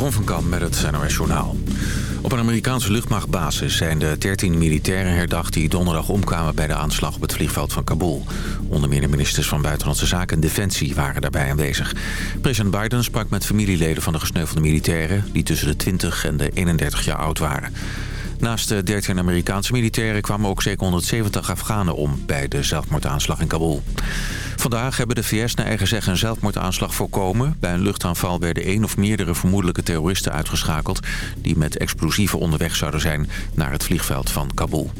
Jeroen van Kamp met het NOS Journaal. Op een Amerikaanse luchtmachtbasis zijn de 13 militairen herdacht... die donderdag omkwamen bij de aanslag op het vliegveld van Kabul. Onder meer de ministers van Buitenlandse Zaken en Defensie waren daarbij aanwezig. President Biden sprak met familieleden van de gesneuvelde militairen... die tussen de 20 en de 31 jaar oud waren. Naast de 13 Amerikaanse militairen kwamen ook zeker 170 Afghanen om... bij de zelfmoordaanslag in Kabul. Vandaag hebben de VS naar eigen zeggen een zelfmoordaanslag voorkomen. Bij een luchtaanval werden één of meerdere vermoedelijke terroristen uitgeschakeld... die met explosieven onderweg zouden zijn naar het vliegveld van Kabul.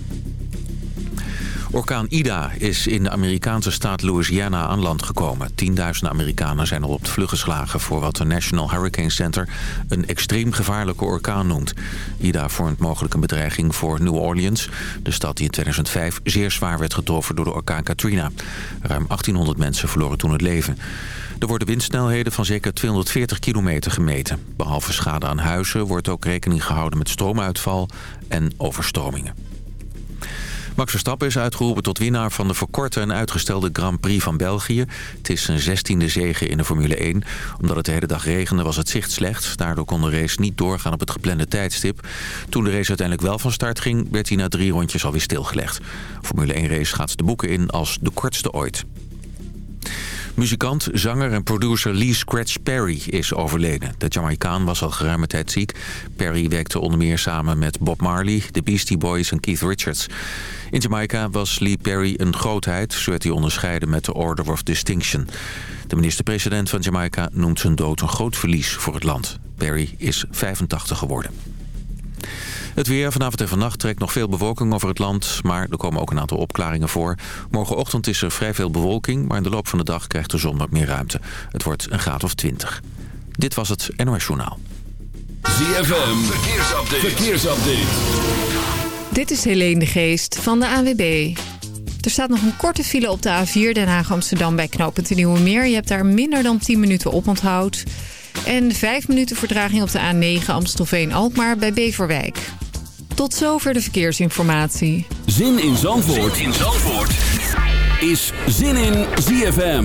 Orkaan Ida is in de Amerikaanse staat Louisiana aan land gekomen. Tienduizenden Amerikanen zijn al op de vlucht geslagen... voor wat de National Hurricane Center een extreem gevaarlijke orkaan noemt. Ida vormt mogelijk een bedreiging voor New Orleans... de stad die in 2005 zeer zwaar werd getroffen door de orkaan Katrina. Ruim 1800 mensen verloren toen het leven. Er worden windsnelheden van zeker 240 kilometer gemeten. Behalve schade aan huizen wordt ook rekening gehouden met stroomuitval en overstromingen. Max Verstappen is uitgeroepen tot winnaar van de verkorte en uitgestelde Grand Prix van België. Het is zijn zestiende zege in de Formule 1. Omdat het de hele dag regende was het zicht slecht. Daardoor kon de race niet doorgaan op het geplande tijdstip. Toen de race uiteindelijk wel van start ging, werd hij na drie rondjes alweer stilgelegd. Formule 1 race gaat de boeken in als de kortste ooit. Muzikant, zanger en producer Lee Scratch Perry is overleden. De Jamaicaan was al geruime tijd ziek. Perry werkte onder meer samen met Bob Marley, de Beastie Boys en Keith Richards. In Jamaica was Lee Perry een grootheid. Zo werd hij onderscheiden met de Order of Distinction. De minister-president van Jamaica noemt zijn dood een groot verlies voor het land. Perry is 85 geworden. Het weer vanavond en vannacht trekt nog veel bewolking over het land... maar er komen ook een aantal opklaringen voor. Morgenochtend is er vrij veel bewolking... maar in de loop van de dag krijgt de zon wat meer ruimte. Het wordt een graad of 20. Dit was het NOS Journaal. ZFM, verkeersupdate. verkeersupdate. Dit is Helene de Geest van de AWB. Er staat nog een korte file op de A4 Den Haag-Amsterdam bij knooppunt de Nieuwe Meer. Je hebt daar minder dan 10 minuten op onthoud. En 5 minuten vertraging op de A9 Amstelveen-Alkmaar bij Beverwijk. Tot zover de verkeersinformatie. Zin in Zandvoort, zin in Zandvoort. is Zin in ZFM.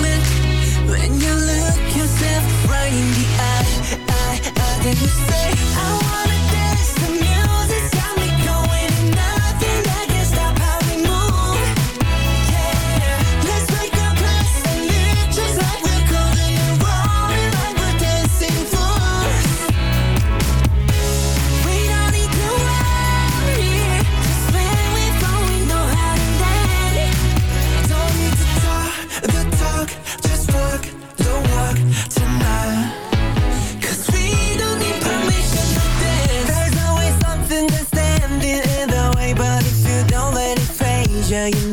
when you look yourself right in the eye, eye, then you say, I wanna now you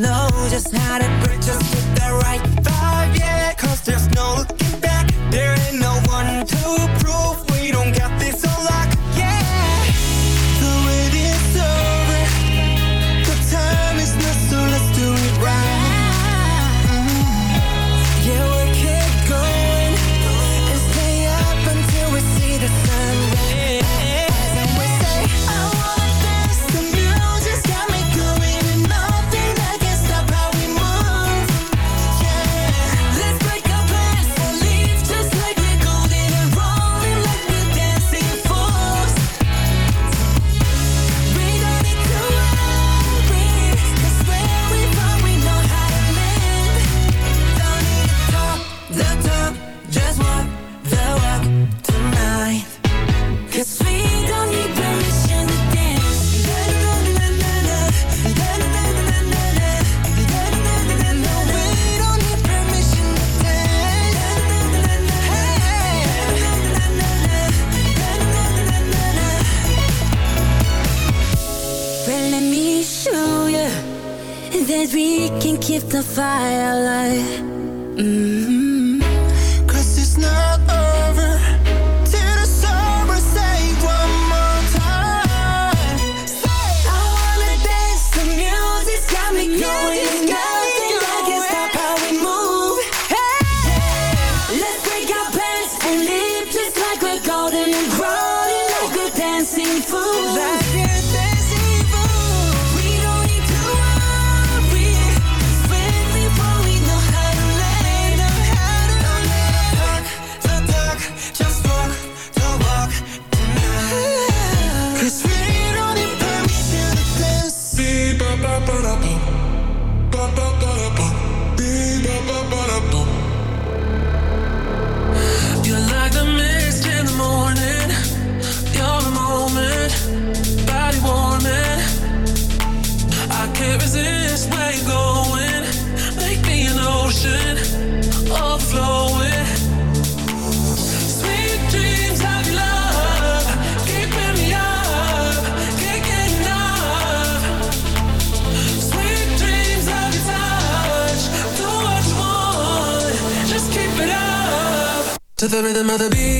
another beat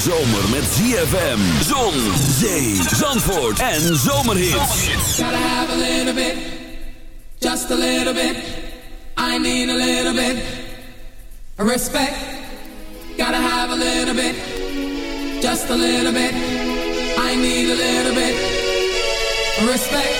ZFM, Zon, Zee, Zandvoort en Zomerhits. Gotta have a little bit, just a little bit. I need a little bit. Respect. Gotta have a little bit, just a little bit. I need a little bit. Respect.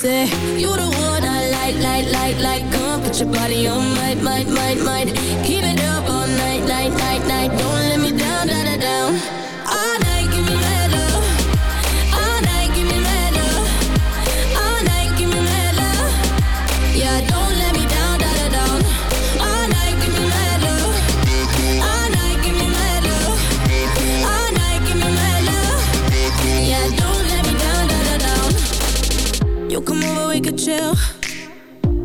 say You the one I like, like, like, like Come on, put your body on mine, mine, mine, mine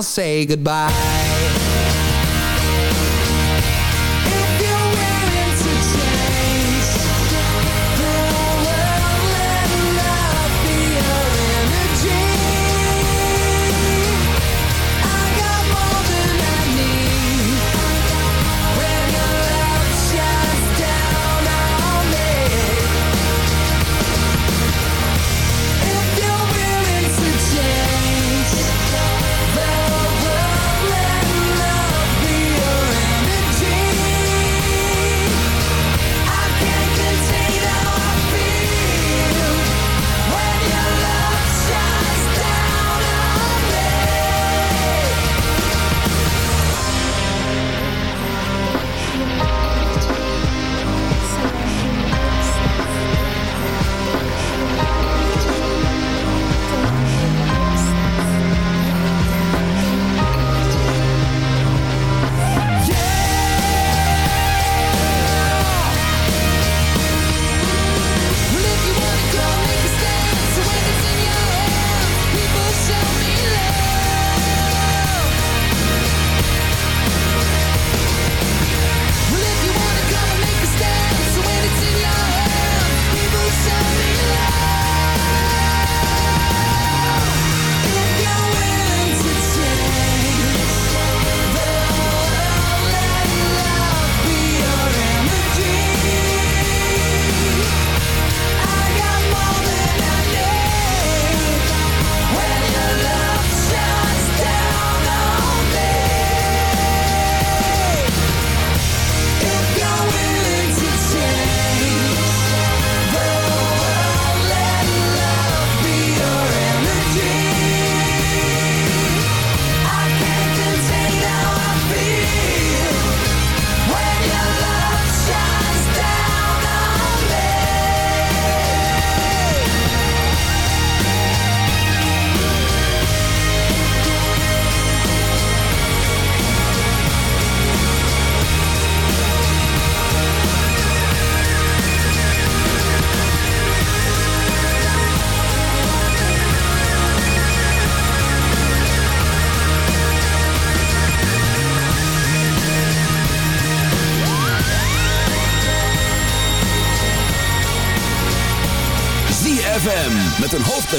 I'll say goodbye.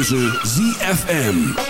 Keuze ZFM.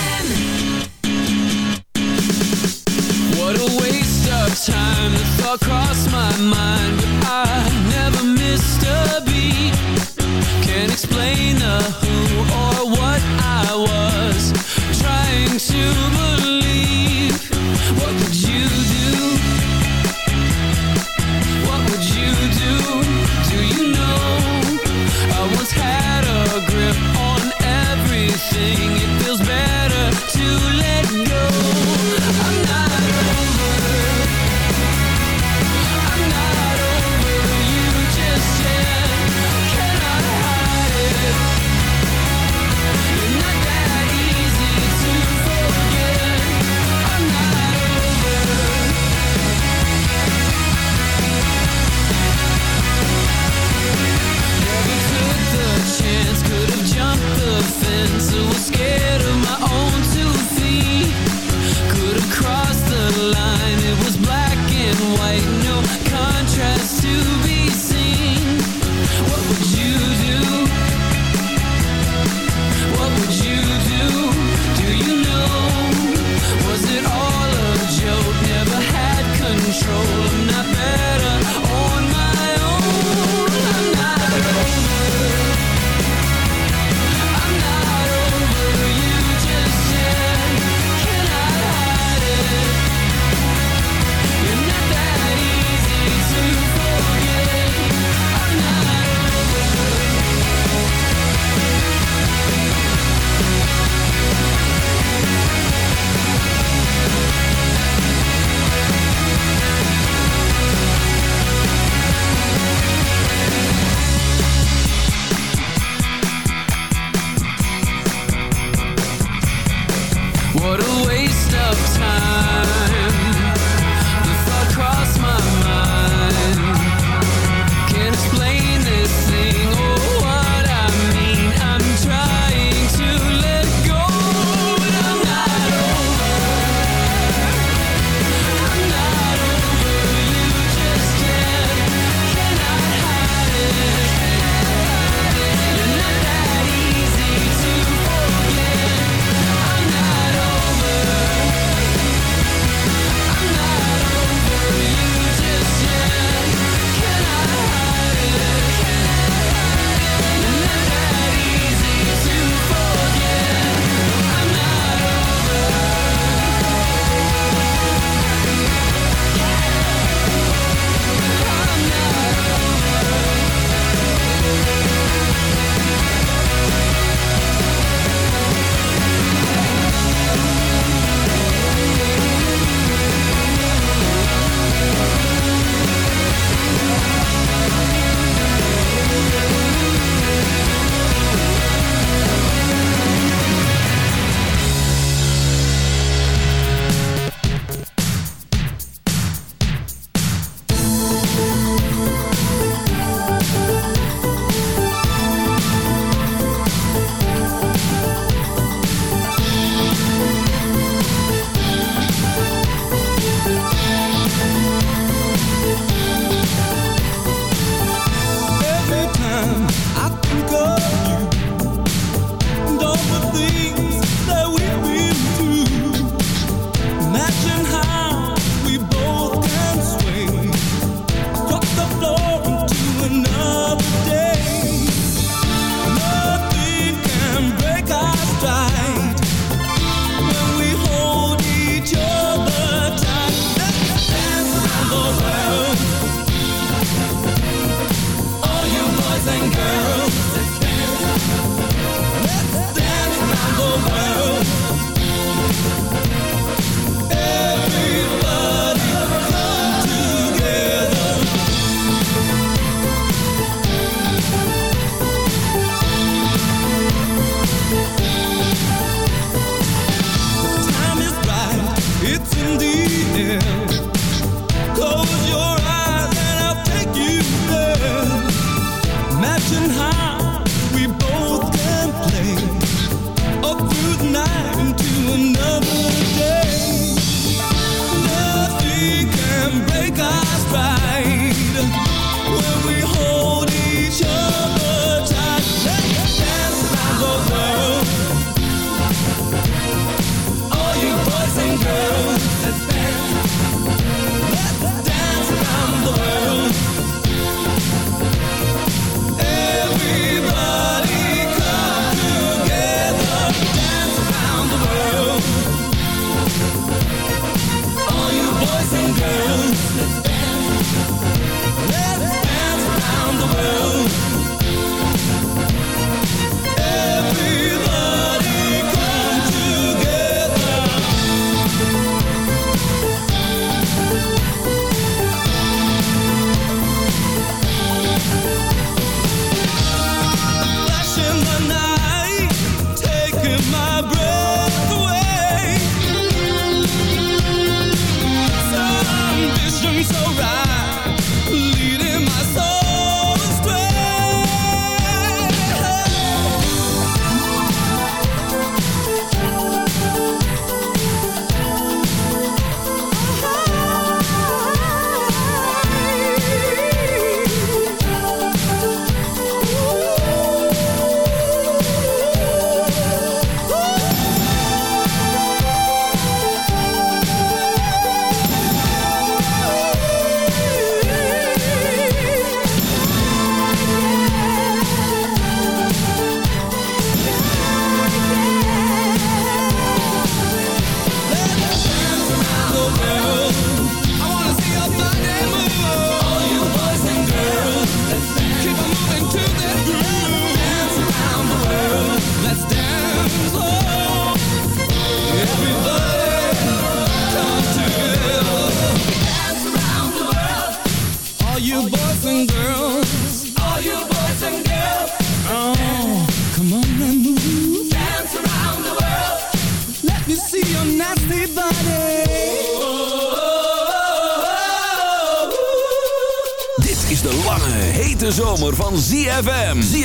ocean high.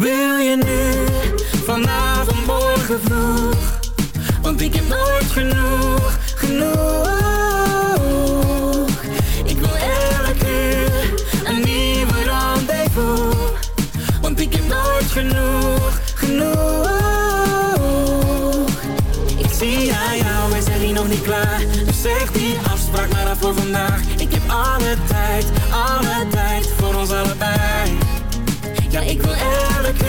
Wil je nu, vanavond, morgen vroeg? Want ik heb nooit genoeg, genoeg. Ik wil elke uur een nieuwe rendezvous. Want ik heb nooit genoeg, genoeg. Ik zie aan jou, we zijn hier nog niet klaar? Dus zeg die afspraak maar af voor vandaag.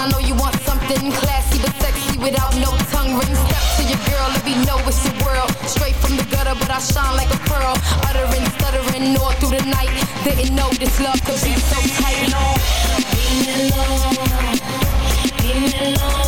I know you want something classy but sexy without no tongue ring. Step to your girl, let me know it's your world. Straight from the gutter, but I shine like a pearl. Uttering, stuttering, all through the night. Didn't know this love could be so tight. Leave me alone. Leave me alone.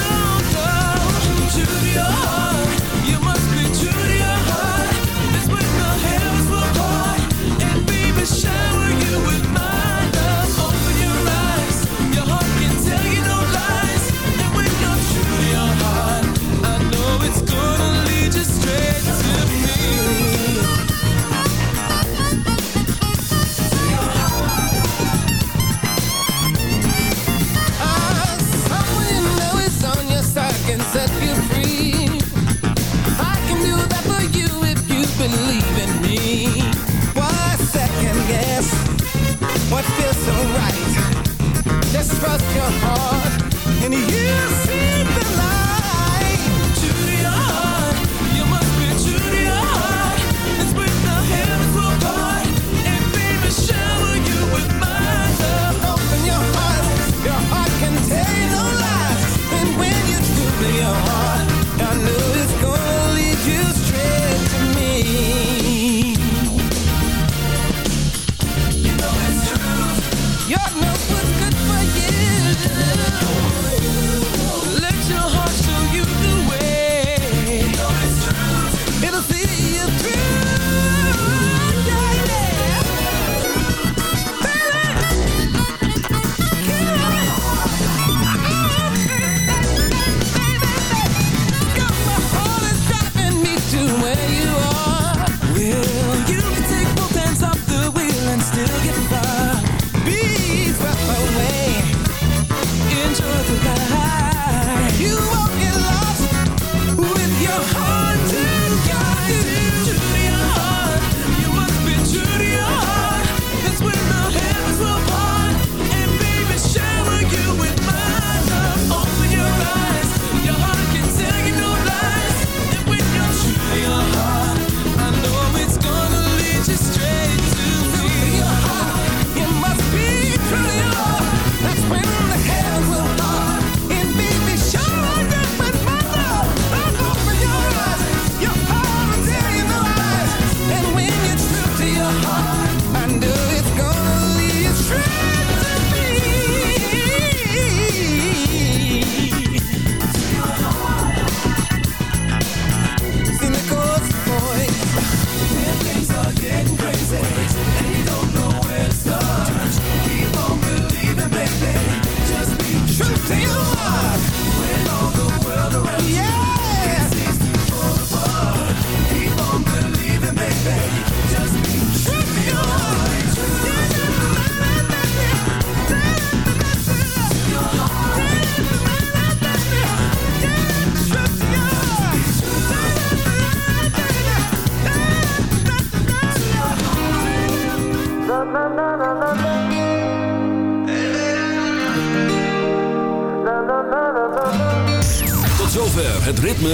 your heart. And you